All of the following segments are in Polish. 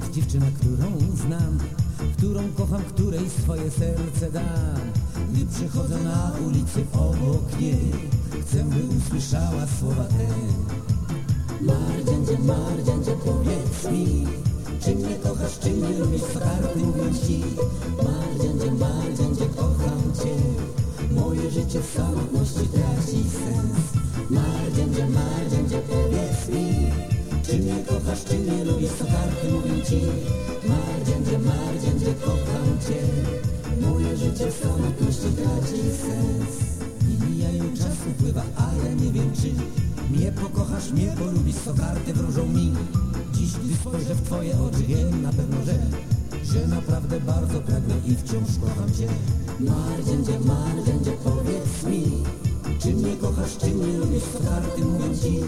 jest dziewczyna, którą znam Którą kocham, której swoje serce dam. Gdy przechodzę na ulicy obok niej Chcę, by usłyszała słowa te. Mardziandzie, Mardziandzie, powiedz mi Czy mnie kochasz, czy nie lubisz, co karty mówią ci Mardziandzie, Mardziandzie, kocham cię. Moje życie w samotności traci sens. Mardziandzie, Mardziandzie, mnie kochasz, czy nie lubisz, co karty mówią ci. Mardziandzie, Mardziandzie, kocham cię. Moje życie w samotności traci sens. I mijają czas, upływa, a ja nie wiem czy Mnie pokochasz, mnie polubisz, co karty wróżą mi. Dziś, gdy spojrzę w twoje oczy, wiem na pewno, że Że naprawdę bardzo pragnę i wciąż kocham cię. Mardziandzie, Mardziandzie, powiedz mi Czy mnie kochasz, czy nie lubisz, co karty mówią ci.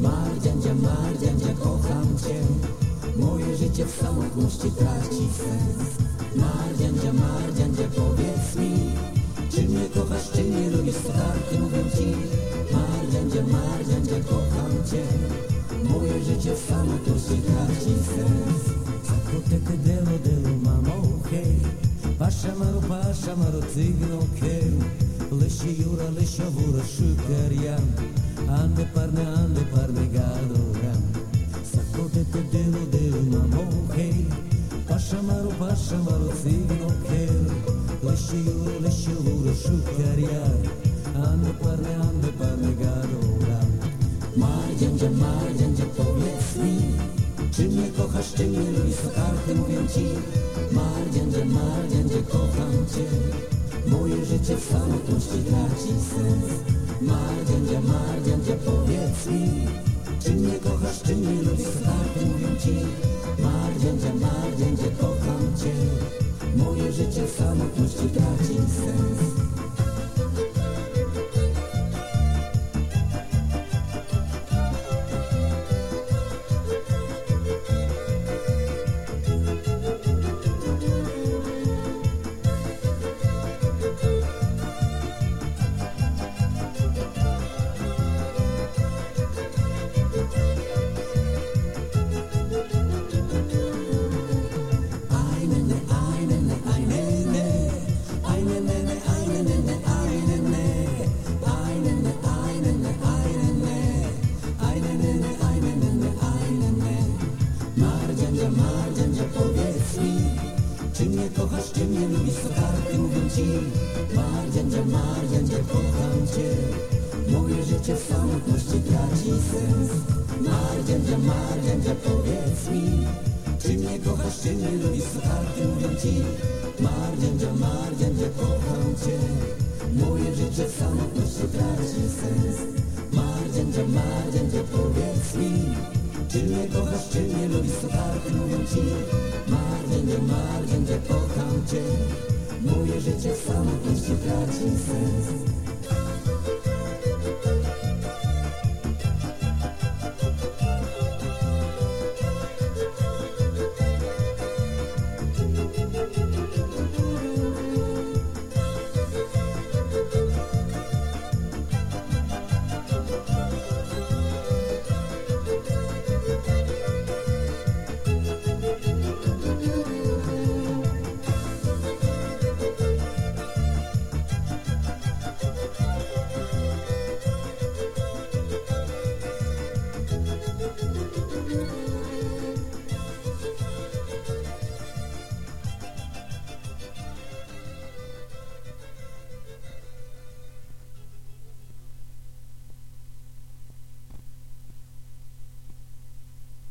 Mardziandzie, Mardziandzie, kocham cię. Moje życie w samotności traci sens Mardziandzie, Mardziandzie, powiedz mi Czy mnie kochasz, czy nie lubisz, co karty mówią ci. Mardziandzie, Mardziandzie, kocham cię. Moje życie w samotności traci sens Zakotete delo, delo, mamo, hej. Paşamaro, paşamaro, cygno, hej Lesie jura, lesia vura, şükeriyan Ande parne, ande parne, gadoran Zakotete delo, delo, mamo, hej Paşamaro, paşamaro, cygno, hej Lesie jura, lesia vura, şükeriyan Ande parne, ande parne, gadoran Mardziandzie, Mardziandzie, powiedz mi Czy mnie kochasz, czy nie lubisz, co karty mówią ci. Mardziandzie, Mardziandzie, kocham cię Moje życie w samotności traci sens. Mardziandzie, Mardziandzie, powiedz mi Czy mnie kochasz, czy nie lubisz, karty mówią ci? Mardziandzie, Mardziandzie, kocham cię. Moje życie w samotności traci sens Mardziandzie, powiedz mi Czy mnie kochasz, czy mnie lubisz, co karty mówią ci Mardziandzie, Mardziandzie, kocham cię Moje życie w samotności traci sens. Mardziandzie, Mardziandzie, powiedz mi Czy mnie kochasz, czy nie lubisz, co karty mówią ci Mardziandzie, Mardziandzie, kocham cię Moje życie w samotności traci sens Mardziandzie, Mardziandzie, powiedz mi czy mnie kochasz, czy nie lubisz, karty mówią ci Mardziandzie, Mardziandzie, kocham cię. Moje życie samotności traci sens